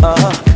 Uh,